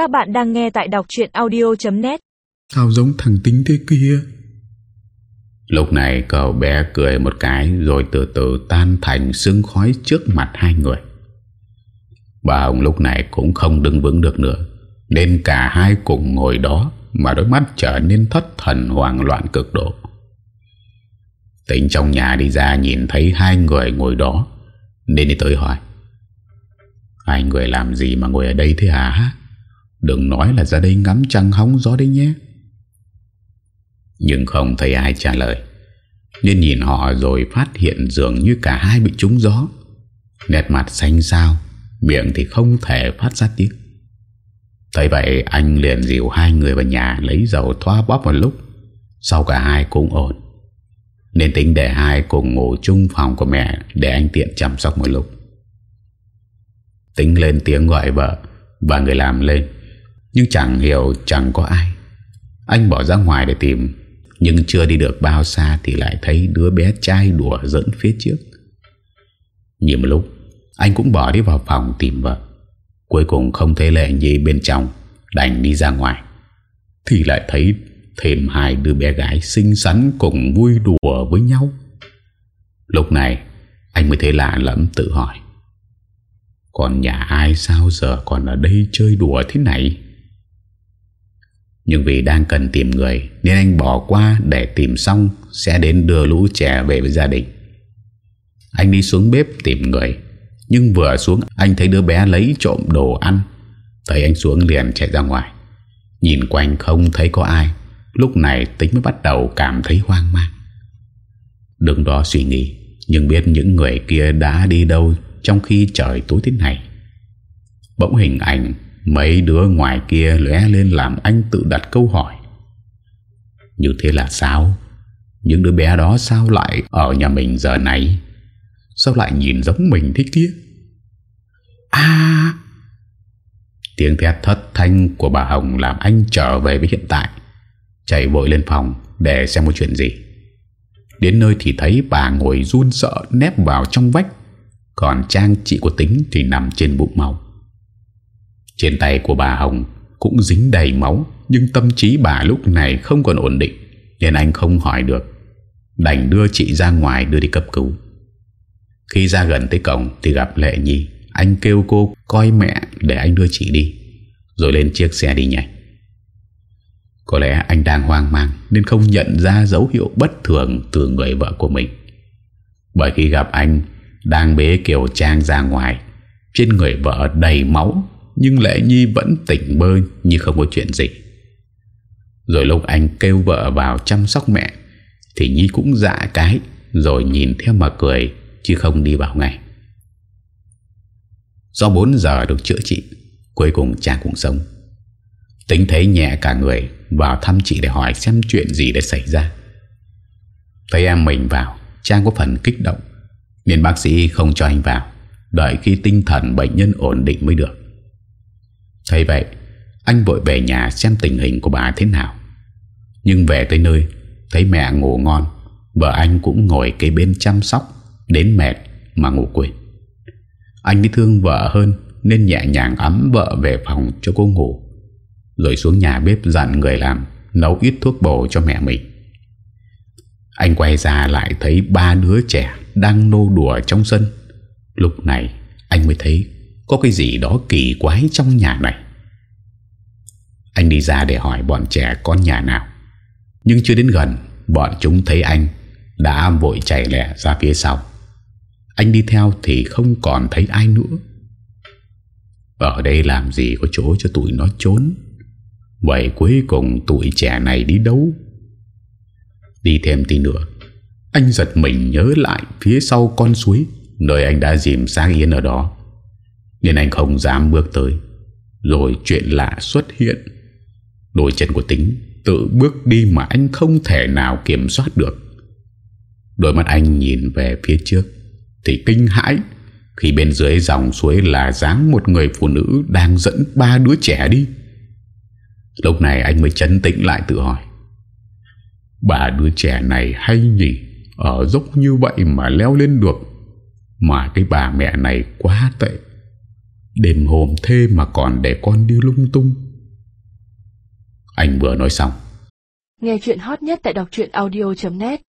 Các bạn đang nghe tại đọc chuyện audio.net Sao giống thằng tính thế kia? Lúc này cậu bé cười một cái Rồi từ từ tan thành sương khói trước mặt hai người. Bà Hồng lúc này cũng không đứng vững được nữa Nên cả hai cùng ngồi đó Mà đôi mắt trở nên thất thần hoảng loạn cực độ. Tính trong nhà đi ra nhìn thấy hai người ngồi đó Nên đi tới hỏi Hai người làm gì mà ngồi ở đây thế hả Đừng nói là ra đây ngắm trăng hóng gió đấy nhé. Nhưng không thấy ai trả lời. Nên nhìn họ rồi phát hiện dường như cả hai bị trúng gió. Nét mặt xanh xao, Miệng thì không thể phát ra tiếng. Thấy vậy, anh liền dìu hai người vào nhà Lấy dầu thoa bóp một lúc. Sau cả hai cũng ổn. Nên tính để hai cùng ngủ chung phòng của mẹ Để anh tiện chăm sóc một lúc. Tính lên tiếng gọi vợ Và người làm lên. Nhưng chẳng hiểu chẳng có ai. Anh bỏ ra ngoài để tìm, Nhưng chưa đi được bao xa Thì lại thấy đứa bé trai đùa dẫn phía trước. Nhìn một lúc, Anh cũng bỏ đi vào phòng tìm vợ. Cuối cùng không thấy lệ gì bên trong, Đành đi ra ngoài. Thì lại thấy thêm hai đứa bé gái xinh xắn cùng vui đùa với nhau. Lúc này, Anh mới thấy lạ lẫm tự hỏi. Còn nhà ai sao giờ còn ở đây chơi đùa thế này? Nhưng vì đang cần tìm người, Nên anh bỏ qua để tìm xong Sẽ đến đưa lũ trẻ về với gia đình. Anh đi xuống bếp tìm người, Nhưng vừa xuống, anh thấy đứa bé lấy trộm đồ ăn. Thấy anh xuống liền chạy ra ngoài. Nhìn quanh không thấy có ai. Lúc này tính mới bắt đầu cảm thấy hoang mang. Đứng đó suy nghĩ, Nhưng biết những người kia đã đi đâu trong khi trời tối thế này. Bỗng hình ảnh Mấy đứa ngoài kia lóe lên làm anh tự đặt câu hỏi. Như thế là sao? Những đứa bé đó sao lại Ở nhà mình giờ này? Sao lại nhìn giống mình thế kia? À! Tiếng thét thất thanh của bà Hồng Làm anh trở về với hiện tại. Chạy vội lên phòng Để xem một chuyện gì. Đến nơi thì thấy bà ngồi run sợ Nép vào trong vách. Còn Trang chị của tính thì nằm trên bụng màu. Trên tay của bà Hồng Cũng dính đầy máu, Nhưng tâm trí bà lúc này không còn ổn định, Nên anh không hỏi được. Đành đưa chị ra ngoài đưa đi cấp cứu. Khi ra gần tới cổng Thì gặp Lệ Nhi. Anh kêu cô coi mẹ để anh đưa chị đi, Rồi lên chiếc xe đi nhanh Có lẽ anh đang hoang mang Nên không nhận ra dấu hiệu bất thường Từ người vợ của mình. Bởi khi gặp anh, đang bế Kiều Trang ra ngoài, Trên người vợ đầy máu nhưng Lệ Nhi vẫn tỉnh bơ Như không có chuyện gì. Rồi lúc anh kêu vợ vào chăm sóc mẹ, Thì Nhi cũng dạ cái, Rồi nhìn theo mà cười, Chứ không đi vào ngay. Do 4 giờ được chữa trị, Cuối cùng Trang cũng sống. Tính thấy nhẹ cả người, Vào thăm chị để hỏi xem chuyện gì đã xảy ra. Thấy em mình vào Trang có phần kích động, nên bác sĩ không cho anh vào, Đợi khi tinh thần bệnh nhân ổn định mới được. Thấy vậy, Anh vội về nhà xem tình hình của bà thế nào. Nhưng về tới nơi, Thấy mẹ ngủ ngon, Vợ anh cũng ngồi kế bên chăm sóc, Đến mệt mà ngủ quên. Anh đi thương vợ hơn Nên nhẹ nhàng ấm vợ về phòng cho cô ngủ. Rồi xuống nhà bếp dặn người làm Nấu ít thuốc bổ cho mẹ mình. Anh quay ra lại thấy ba đứa trẻ đang nô đùa trong sân. Lúc này, anh mới thấy có cái gì đó kỳ quái trong nhà này? Anh đi ra để hỏi bọn trẻ con nhà nào. Nhưng chưa đến gần, Bọn chúng thấy anh Đã vội chạy lẹ ra phía sau. Anh đi theo thì không còn thấy ai nữa. Ở đây làm gì có chỗ cho tụi nó trốn? Vậy cuối cùng tụi trẻ này đi đâu? Đi thêm tí nữa, anh giật mình nhớ lại phía sau con suối, Nơi anh đã dìm sang yên ở đó. Nên anh không dám bước tới. Rồi chuyện lạ xuất hiện. Đôi chân của tính Tự bước đi mà anh không thể nào kiểm soát được. Đôi mắt anh nhìn về phía trước. Thì kinh hãi Khi bên dưới dòng suối là dáng một người phụ nữ Đang dẫn ba đứa trẻ đi. Lúc này anh mới chấn tĩnh lại tự hỏi. Bà đứa trẻ này hay nhỉ? Ở dốc như vậy mà leo lên được. Mà cái bà mẹ này quá tệ. Đêm hôm thế mà còn để con đi lung tung. Anh vừa nói xong. Nghe chuyện hot nhất tại đọc audio.net